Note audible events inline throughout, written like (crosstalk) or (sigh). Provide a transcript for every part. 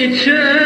içer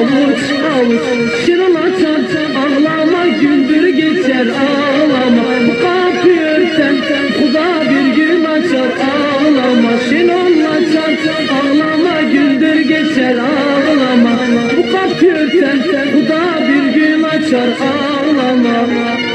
avuç avuç Şırıl açar ağlama gündür geçer ağlama Kapıyı örten kuda bir gün açar ağlama Şenol açar ağlama gündür geçer ağlama Bu kapıyı örten kuda bir gün açar ağlama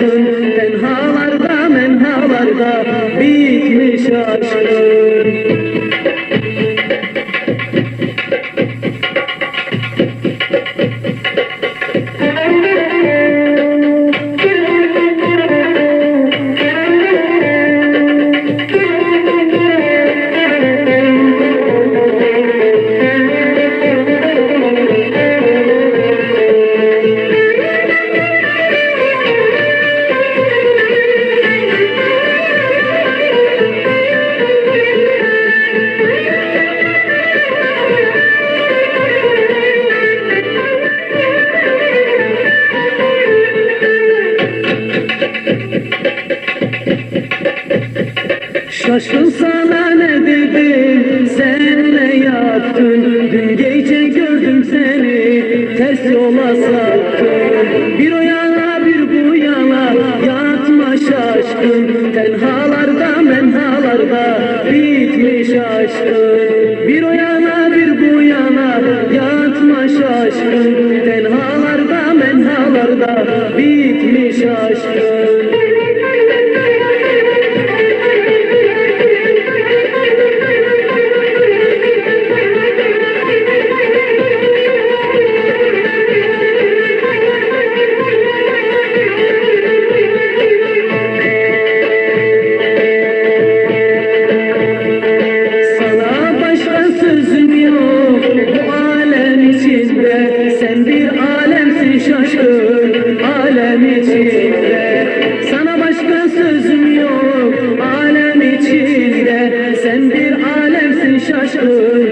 şaşkın Tenhalarda (laughs) Önünde gece gördüm seni Ters yola saptın Bir o yana bir bu yana Yatma şaşkın. Tenhalarda menhalarda Bitmiş aşkın. Bir o yana bir bu yana Yatma şaşkın. Tenhalarda menhalarda Thank (laughs) you.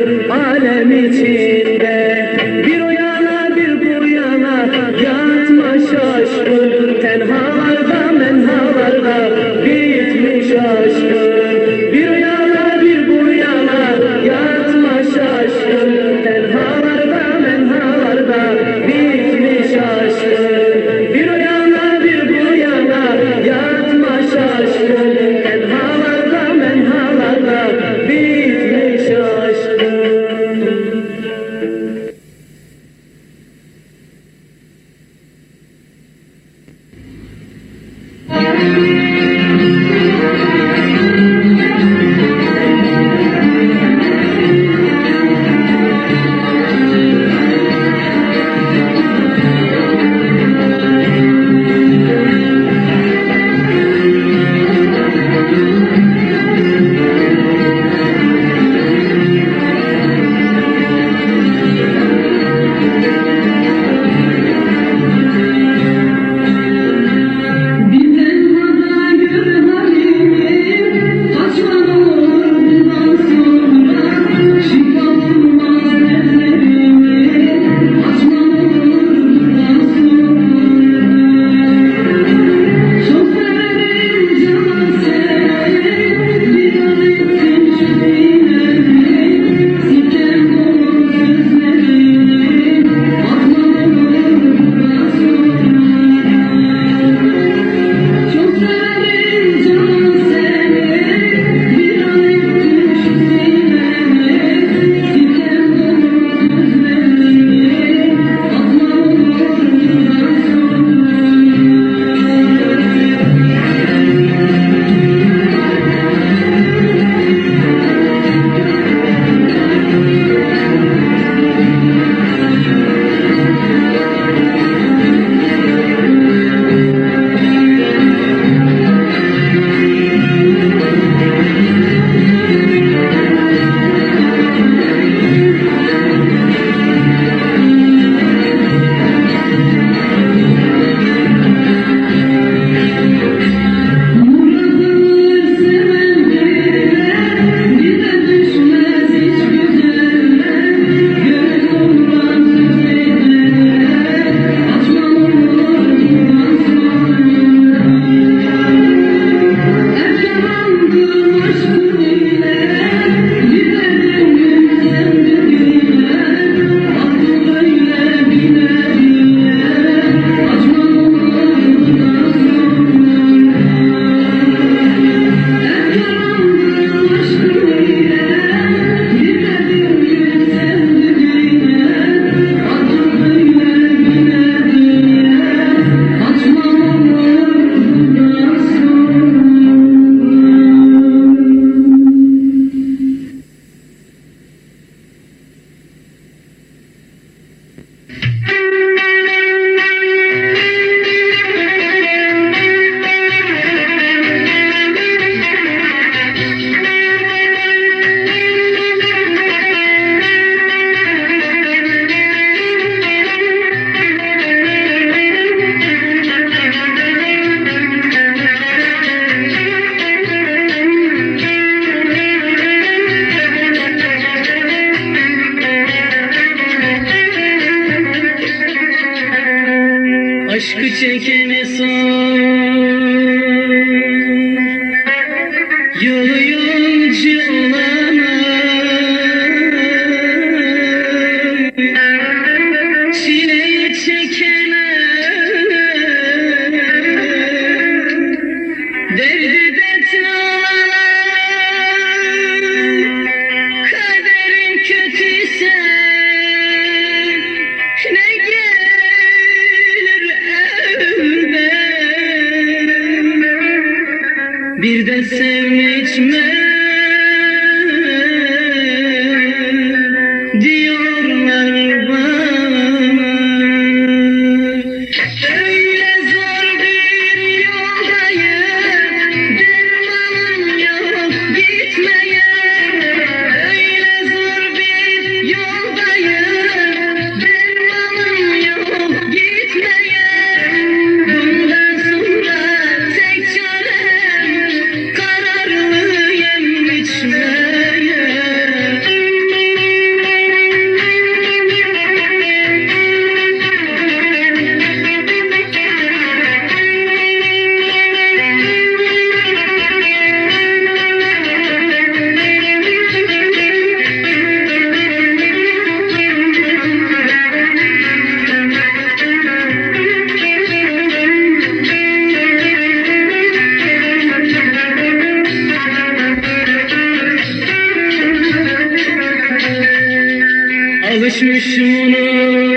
Alışmışım onu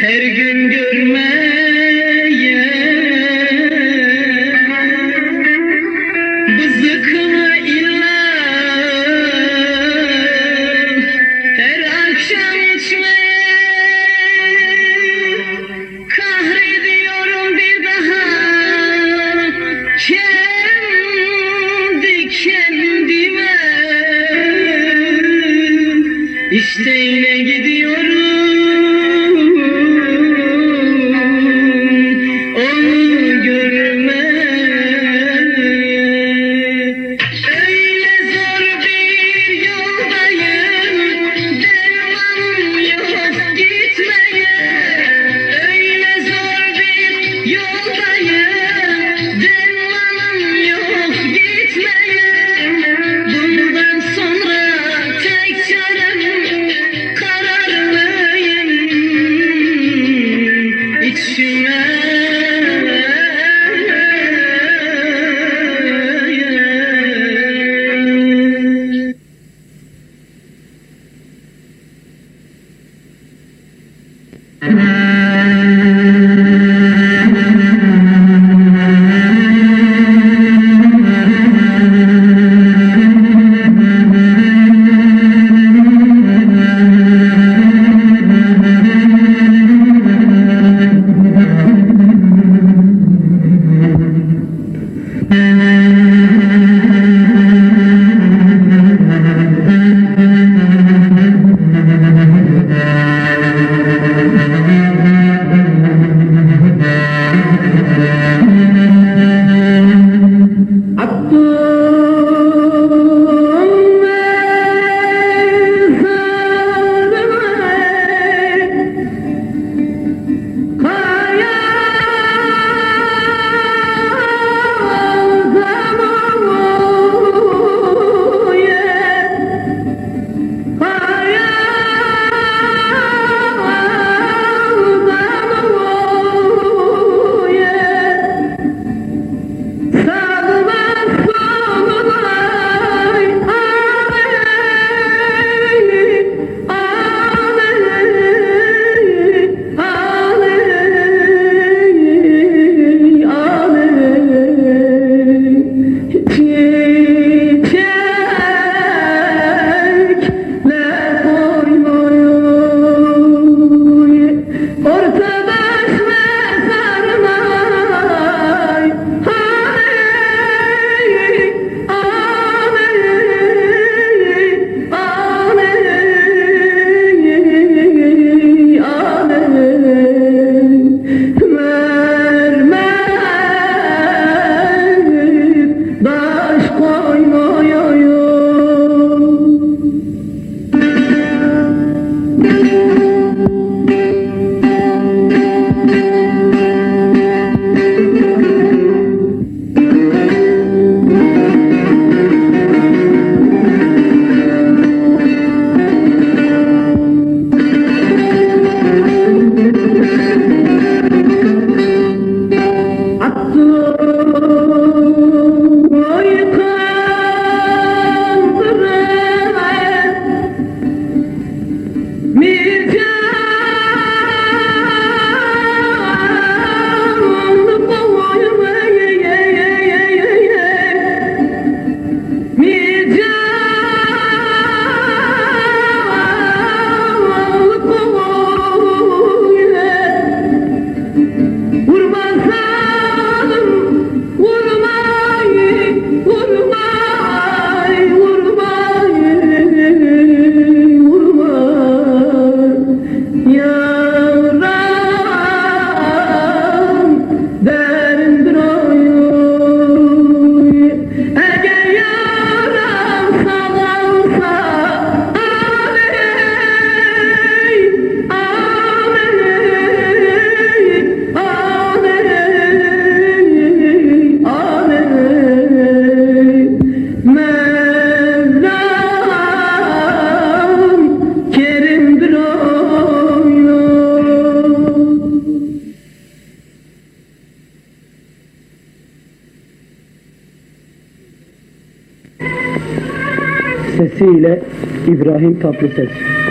her gün görmeye Republicans